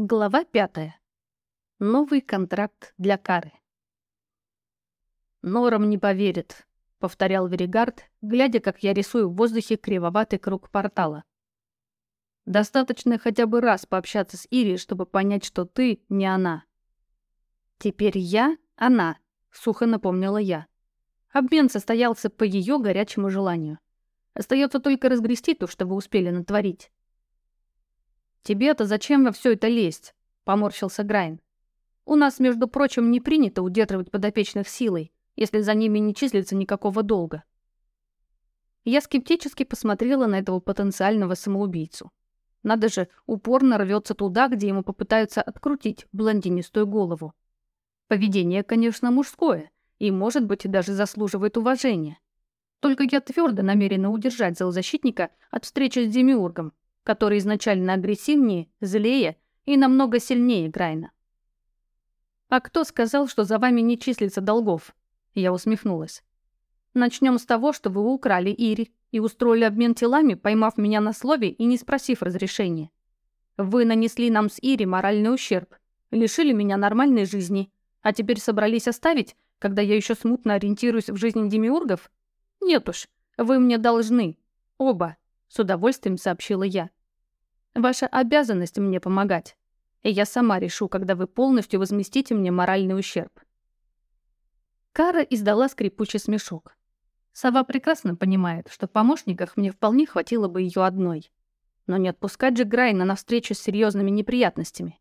Глава пятая. Новый контракт для Кары. «Норам не поверит», — повторял Веригард, глядя, как я рисую в воздухе кривоватый круг портала. «Достаточно хотя бы раз пообщаться с Ири, чтобы понять, что ты не она». «Теперь я — она», — сухо напомнила я. Обмен состоялся по ее горячему желанию. Остается только разгрести то, что вы успели натворить. «Тебе-то зачем во все это лезть?» — поморщился Грайн. «У нас, между прочим, не принято удерживать подопечных силой, если за ними не числится никакого долга». Я скептически посмотрела на этого потенциального самоубийцу. Надо же, упорно рвется туда, где ему попытаются открутить блондинистую голову. Поведение, конечно, мужское, и, может быть, даже заслуживает уважения. Только я твердо намерена удержать зоозащитника от встречи с Демиургом, который изначально агрессивнее, злее и намного сильнее Грайна. «А кто сказал, что за вами не числится долгов?» Я усмехнулась. «Начнем с того, что вы украли Ири и устроили обмен телами, поймав меня на слове и не спросив разрешения. Вы нанесли нам с Ири моральный ущерб, лишили меня нормальной жизни, а теперь собрались оставить, когда я еще смутно ориентируюсь в жизни демиургов? Нет уж, вы мне должны. Оба», — с удовольствием сообщила я. Ваша обязанность мне помогать. И я сама решу, когда вы полностью возместите мне моральный ущерб». Кара издала скрипучий смешок. Сова прекрасно понимает, что в помощниках мне вполне хватило бы ее одной. Но не отпускать же Грайна на встречу с серьезными неприятностями.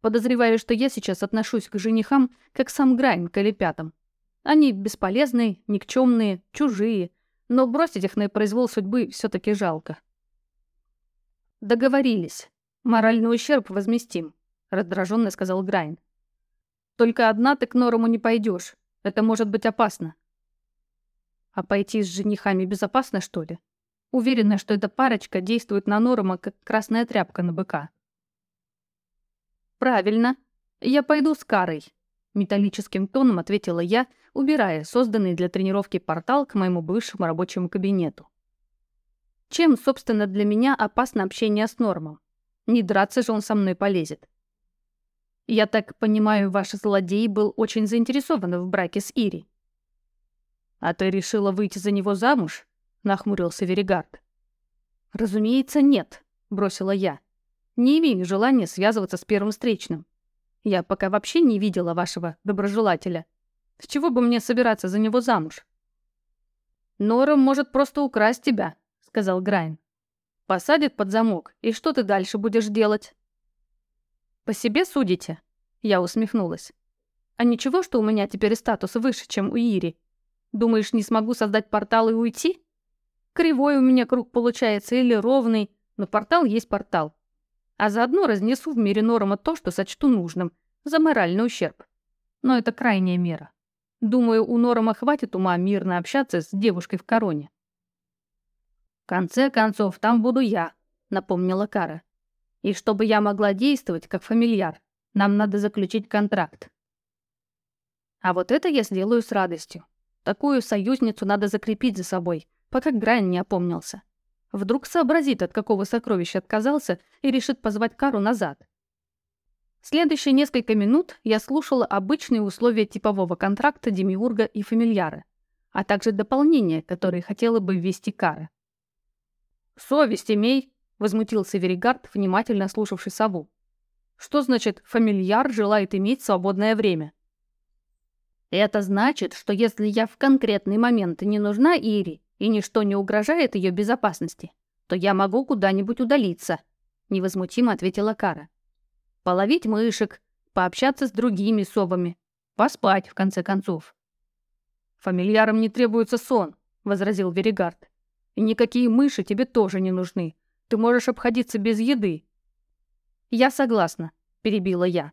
Подозреваю, что я сейчас отношусь к женихам, как сам Грайн к Элипятам. Они бесполезные, никчемные, чужие, но бросить их на произвол судьбы все таки жалко. «Договорились. Моральный ущерб возместим», — раздраженно сказал Грайн. «Только одна ты к Норому не пойдешь. Это может быть опасно». «А пойти с женихами безопасно, что ли?» Уверена, что эта парочка действует на Норома, как красная тряпка на быка. «Правильно. Я пойду с Карой», — металлическим тоном ответила я, убирая созданный для тренировки портал к моему бывшему рабочему кабинету. Чем, собственно, для меня опасно общение с Нормом? Не драться же он со мной полезет. Я так понимаю, ваш злодей был очень заинтересован в браке с Ири. «А ты решила выйти за него замуж?» — нахмурился Веригард. «Разумеется, нет», — бросила я. «Не имею желания связываться с первым встречным. Я пока вообще не видела вашего доброжелателя. С чего бы мне собираться за него замуж?» «Нора может просто украсть тебя», сказал Грайн. «Посадит под замок, и что ты дальше будешь делать?» «По себе судите?» Я усмехнулась. «А ничего, что у меня теперь статус выше, чем у Ири? Думаешь, не смогу создать портал и уйти? Кривой у меня круг получается или ровный, но портал есть портал. А заодно разнесу в мире Норма то, что сочту нужным, за моральный ущерб. Но это крайняя мера. Думаю, у Норома хватит ума мирно общаться с девушкой в короне. «В конце концов, там буду я», — напомнила Кара. «И чтобы я могла действовать как фамильяр, нам надо заключить контракт». А вот это я сделаю с радостью. Такую союзницу надо закрепить за собой, пока Грайн не опомнился. Вдруг сообразит, от какого сокровища отказался, и решит позвать Кару назад. Следующие несколько минут я слушала обычные условия типового контракта Демиурга и Фамильяра, а также дополнения, которые хотела бы ввести Кара. «Совесть имей!» — возмутился Веригард, внимательно слушавший сову. «Что значит «фамильяр желает иметь свободное время»?» «Это значит, что если я в конкретный момент не нужна Ире и ничто не угрожает ее безопасности, то я могу куда-нибудь удалиться», — невозмутимо ответила Кара. «Половить мышек, пообщаться с другими совами, поспать, в конце концов». «Фамильярам не требуется сон», — возразил Веригард. И никакие мыши тебе тоже не нужны. Ты можешь обходиться без еды». «Я согласна», — перебила я.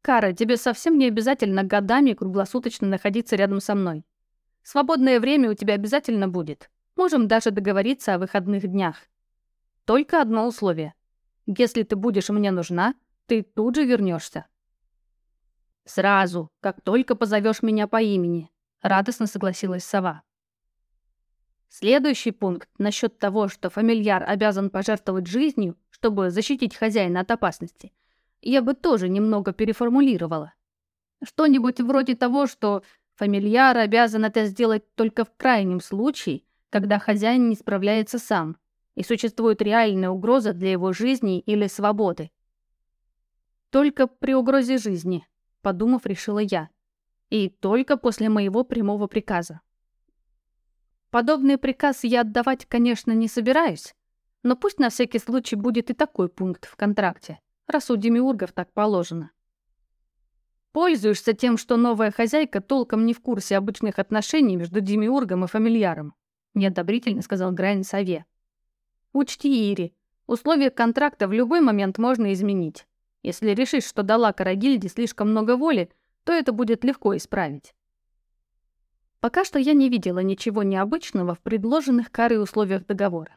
«Кара, тебе совсем не обязательно годами круглосуточно находиться рядом со мной. Свободное время у тебя обязательно будет. Можем даже договориться о выходных днях. Только одно условие. Если ты будешь мне нужна, ты тут же вернешься. «Сразу, как только позовешь меня по имени», — радостно согласилась сова. Следующий пункт насчет того, что фамильяр обязан пожертвовать жизнью, чтобы защитить хозяина от опасности, я бы тоже немного переформулировала. Что-нибудь вроде того, что фамильяр обязан это сделать только в крайнем случае, когда хозяин не справляется сам, и существует реальная угроза для его жизни или свободы. Только при угрозе жизни, подумав, решила я. И только после моего прямого приказа. Подобный приказ я отдавать, конечно, не собираюсь, но пусть на всякий случай будет и такой пункт в контракте, раз у демиургов так положено. Пользуешься тем, что новая хозяйка толком не в курсе обычных отношений между демиургом и фамильяром, неодобрительно сказал Грайн сове. Учти, Ири, условия контракта в любой момент можно изменить. Если решишь, что дала Карагильде слишком много воли, то это будет легко исправить. Пока что я не видела ничего необычного в предложенных Карой условиях договора.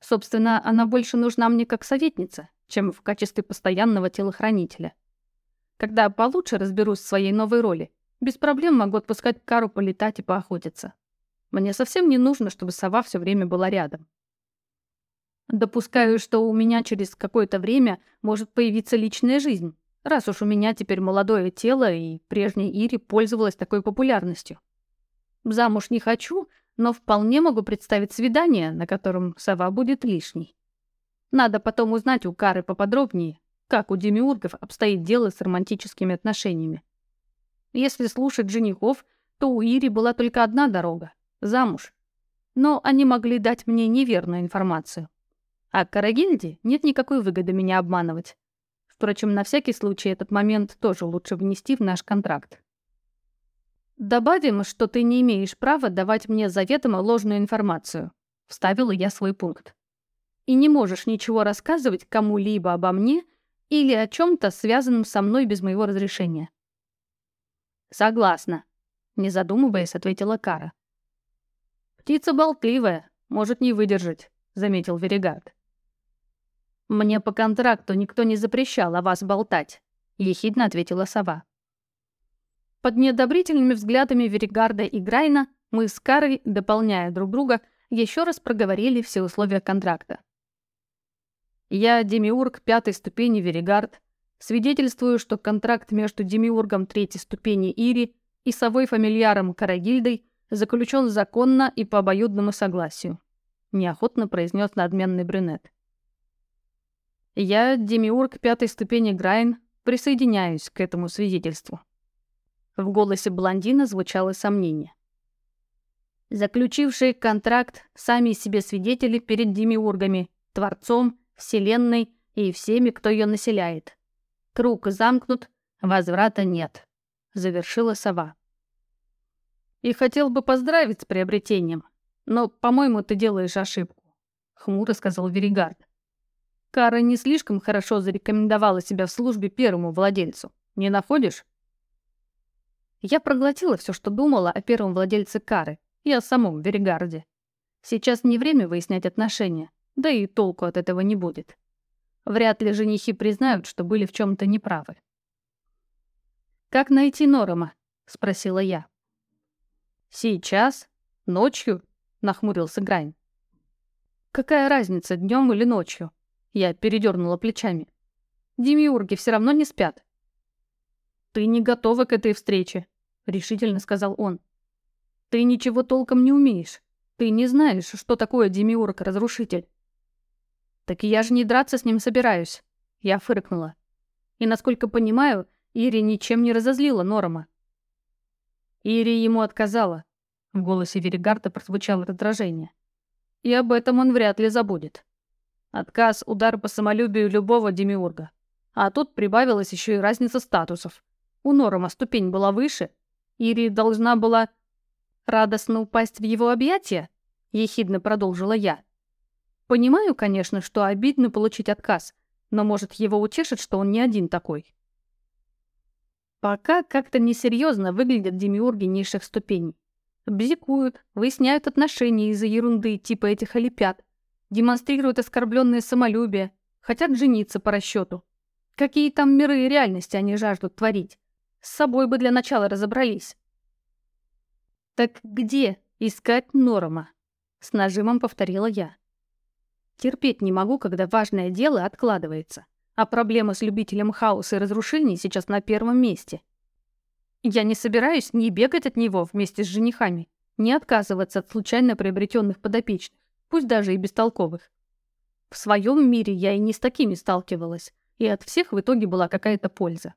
Собственно, она больше нужна мне как советница, чем в качестве постоянного телохранителя. Когда получше разберусь в своей новой роли, без проблем могу отпускать Кару полетать и поохотиться. Мне совсем не нужно, чтобы сова все время была рядом. Допускаю, что у меня через какое-то время может появиться личная жизнь, раз уж у меня теперь молодое тело и прежняя Ири пользовалась такой популярностью. Замуж не хочу, но вполне могу представить свидание, на котором сова будет лишней. Надо потом узнать у Кары поподробнее, как у демиургов обстоит дело с романтическими отношениями. Если слушать женихов, то у Ири была только одна дорога — замуж. Но они могли дать мне неверную информацию. А Карагильде нет никакой выгоды меня обманывать. Впрочем, на всякий случай этот момент тоже лучше внести в наш контракт. «Добавим, что ты не имеешь права давать мне заведомо ложную информацию», — вставила я свой пункт. «И не можешь ничего рассказывать кому-либо обо мне или о чем-то, связанном со мной без моего разрешения». «Согласна», — не задумываясь, ответила Кара. «Птица болтливая, может не выдержать», — заметил Веригард. «Мне по контракту никто не запрещал о вас болтать», — ехидно ответила сова. Под неодобрительными взглядами Веригарда и Грайна мы с Карой, дополняя друг друга, еще раз проговорили все условия контракта. Я, Демиург пятой ступени Веригард, свидетельствую, что контракт между Демиургом третьей ступени Ири и совой фамильяром Карагильдой заключен законно и по обоюдному согласию, неохотно произнес надменный брюнет. Я, Демиург пятой ступени Грайн, присоединяюсь к этому свидетельству. В голосе блондина звучало сомнение. Заключившие контракт сами себе свидетели перед демиургами, Творцом, Вселенной и всеми, кто ее населяет. Круг замкнут, возврата нет. Завершила сова. И хотел бы поздравить с приобретением, но, по-моему, ты делаешь ошибку. Хмуро сказал Веригард. Кара не слишком хорошо зарекомендовала себя в службе первому владельцу. Не находишь? Я проглотила все, что думала о первом владельце Кары и о самом Веригарде. Сейчас не время выяснять отношения, да и толку от этого не будет. Вряд ли женихи признают, что были в чем то неправы. «Как найти Норома?» — спросила я. «Сейчас? Ночью?» — нахмурился Грайн. «Какая разница, днем или ночью?» Я передернула плечами. «Демиурги все равно не спят. «Ты не готова к этой встрече», — решительно сказал он. «Ты ничего толком не умеешь. Ты не знаешь, что такое демиург-разрушитель». «Так я же не драться с ним собираюсь», — я фыркнула. И, насколько понимаю, Ири ничем не разозлила Норома. Ири ему отказала. В голосе Веригарда прозвучало раздражение. И об этом он вряд ли забудет. Отказ — удар по самолюбию любого демиурга. А тут прибавилась еще и разница статусов. У Норома ступень была выше. Ири должна была радостно упасть в его объятия, ехидно продолжила я. Понимаю, конечно, что обидно получить отказ, но, может, его утешит, что он не один такой. Пока как-то несерьезно выглядят демиурги низших ступеней. Бзикуют, выясняют отношения из-за ерунды типа этих олимпиад, демонстрируют оскорбленное самолюбие, хотят жениться по расчету. Какие там миры и реальности они жаждут творить? С собой бы для начала разобрались. «Так где искать Норма?» — с нажимом повторила я. Терпеть не могу, когда важное дело откладывается. а проблема с любителем хаоса и разрушений сейчас на первом месте. Я не собираюсь ни бегать от него вместе с женихами, ни отказываться от случайно приобретенных подопечных, пусть даже и бестолковых. В своем мире я и не с такими сталкивалась, и от всех в итоге была какая-то польза.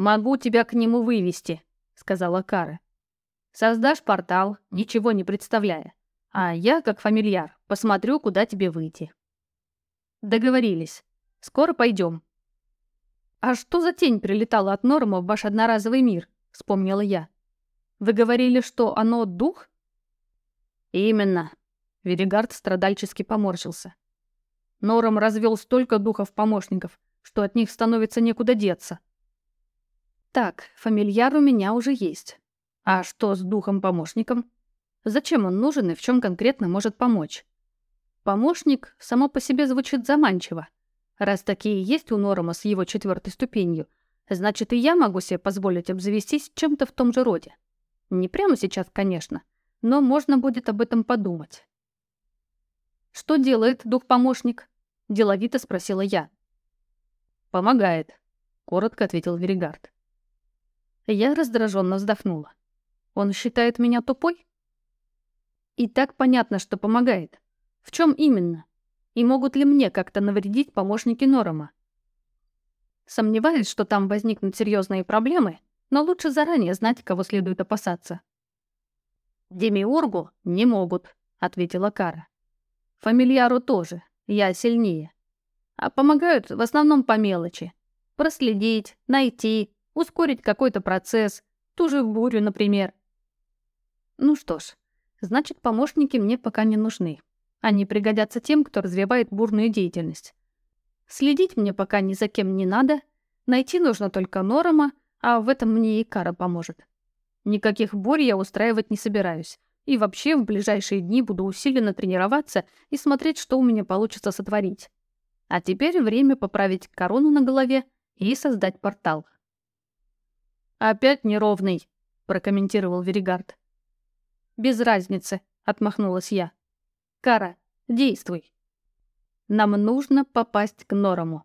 «Могу тебя к нему вывести», — сказала Кара. «Создашь портал, ничего не представляя, а я, как фамильяр, посмотрю, куда тебе выйти». «Договорились. Скоро пойдем». «А что за тень прилетала от Норма в ваш одноразовый мир?» — вспомнила я. «Вы говорили, что оно дух?» «Именно», Веригард страдальчески поморщился. Нором развел столько духов-помощников, что от них становится некуда деться. Так, фамильяр у меня уже есть. А что с духом-помощником? Зачем он нужен и в чем конкретно может помочь? Помощник само по себе звучит заманчиво. Раз такие есть у Норома с его четвертой ступенью, значит и я могу себе позволить обзавестись чем-то в том же роде. Не прямо сейчас, конечно, но можно будет об этом подумать. «Что делает дух-помощник?» — деловито спросила я. «Помогает», — коротко ответил Веригард. Я раздраженно вздохнула. «Он считает меня тупой?» «И так понятно, что помогает. В чем именно? И могут ли мне как-то навредить помощники Норома?» Сомневаюсь, что там возникнут серьезные проблемы, но лучше заранее знать, кого следует опасаться. «Демиургу не могут», — ответила Кара. Фамильяру тоже, я сильнее. А помогают в основном по мелочи. Проследить, найти, ускорить какой-то процесс, ту же бурю, например. Ну что ж, значит, помощники мне пока не нужны. Они пригодятся тем, кто развивает бурную деятельность. Следить мне пока ни за кем не надо, найти нужно только Норома, а в этом мне и Кара поможет. Никаких бурь я устраивать не собираюсь. И вообще в ближайшие дни буду усиленно тренироваться и смотреть, что у меня получится сотворить. А теперь время поправить корону на голове и создать портал. «Опять неровный», — прокомментировал Веригард. «Без разницы», — отмахнулась я. «Кара, действуй». «Нам нужно попасть к Норому».